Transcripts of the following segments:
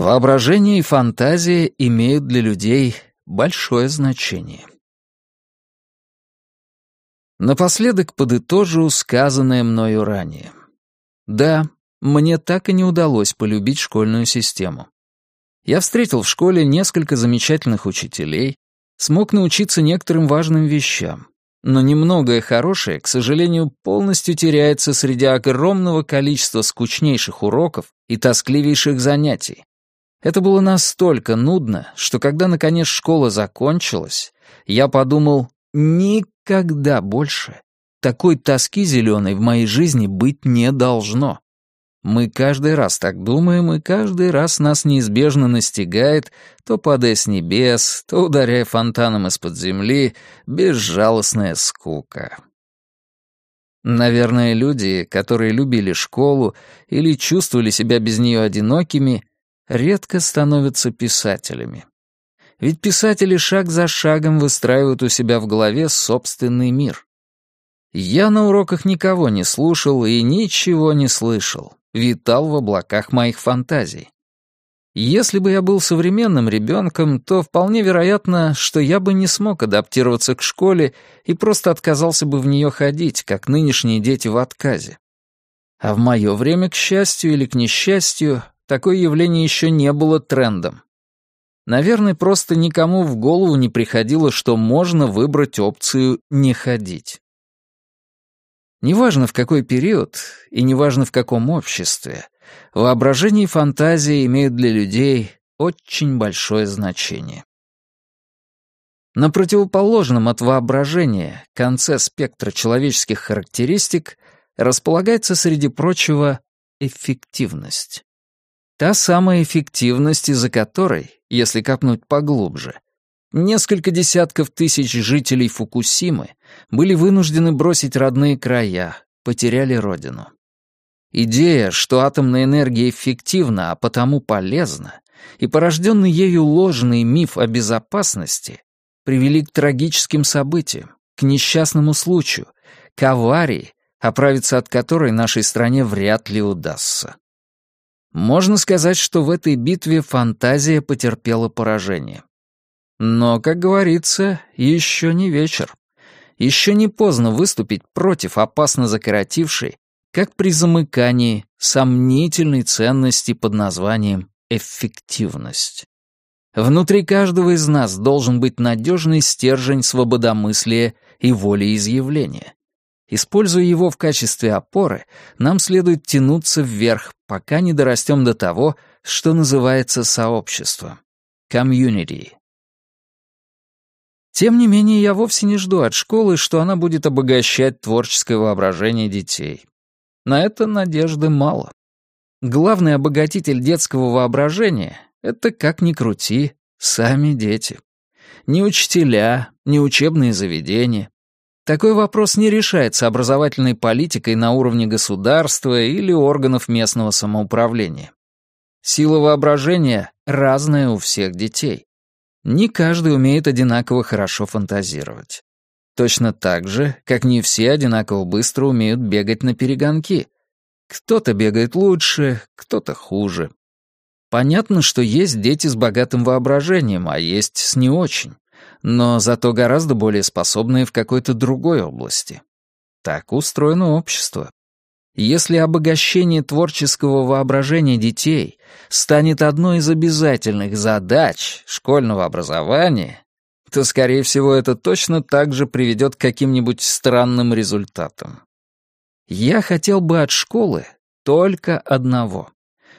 Воображение и фантазия имеют для людей большое значение. Напоследок подытожу сказанное мною ранее. Да, мне так и не удалось полюбить школьную систему. Я встретил в школе несколько замечательных учителей, смог научиться некоторым важным вещам, но немногое хорошее, к сожалению, полностью теряется среди огромного количества скучнейших уроков и тоскливейших занятий. Это было настолько нудно, что когда, наконец, школа закончилась, я подумал, никогда больше такой тоски зеленой в моей жизни быть не должно. Мы каждый раз так думаем, и каждый раз нас неизбежно настигает, то падая с небес, то ударяя фонтаном из-под земли, безжалостная скука. Наверное, люди, которые любили школу или чувствовали себя без нее одинокими, редко становятся писателями. Ведь писатели шаг за шагом выстраивают у себя в голове собственный мир. Я на уроках никого не слушал и ничего не слышал витал в облаках моих фантазий. Если бы я был современным ребенком, то вполне вероятно, что я бы не смог адаптироваться к школе и просто отказался бы в нее ходить, как нынешние дети в отказе. А в мое время, к счастью или к несчастью, такое явление еще не было трендом. Наверное, просто никому в голову не приходило, что можно выбрать опцию «не ходить». Неважно в какой период и неважно в каком обществе, воображение и фантазия имеют для людей очень большое значение. На противоположном от воображения конце спектра человеческих характеристик располагается, среди прочего, эффективность. Та самая эффективность, из-за которой, если копнуть поглубже, Несколько десятков тысяч жителей Фукусимы были вынуждены бросить родные края, потеряли родину. Идея, что атомная энергия эффективна, а потому полезна, и порожденный ею ложный миф о безопасности привели к трагическим событиям, к несчастному случаю, к аварии, оправиться от которой нашей стране вряд ли удастся. Можно сказать, что в этой битве фантазия потерпела поражение. Но, как говорится, еще не вечер. Еще не поздно выступить против опасно закоротившей, как при замыкании, сомнительной ценности под названием эффективность. Внутри каждого из нас должен быть надежный стержень свободомыслия и волеизъявления. Используя его в качестве опоры, нам следует тянуться вверх, пока не дорастем до того, что называется сообществом. Community. Тем не менее, я вовсе не жду от школы, что она будет обогащать творческое воображение детей. На это надежды мало. Главный обогатитель детского воображения — это, как ни крути, сами дети. Ни учителя, ни учебные заведения. Такой вопрос не решается образовательной политикой на уровне государства или органов местного самоуправления. Сила воображения разная у всех детей. Не каждый умеет одинаково хорошо фантазировать. Точно так же, как не все одинаково быстро умеют бегать на перегонки. Кто-то бегает лучше, кто-то хуже. Понятно, что есть дети с богатым воображением, а есть с не очень, но зато гораздо более способные в какой-то другой области. Так устроено общество. Если обогащение творческого воображения детей станет одной из обязательных задач школьного образования, то, скорее всего, это точно так же приведет к каким-нибудь странным результатам. Я хотел бы от школы только одного.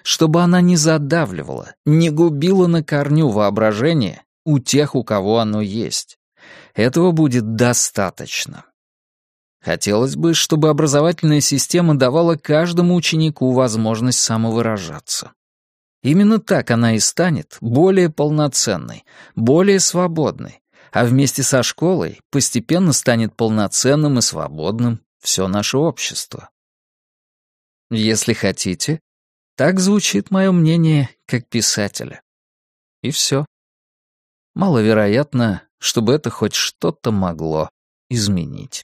Чтобы она не задавливала, не губила на корню воображение у тех, у кого оно есть. Этого будет достаточно. Хотелось бы, чтобы образовательная система давала каждому ученику возможность самовыражаться. Именно так она и станет более полноценной, более свободной, а вместе со школой постепенно станет полноценным и свободным все наше общество. Если хотите, так звучит мое мнение как писателя. И все. Маловероятно, чтобы это хоть что-то могло изменить.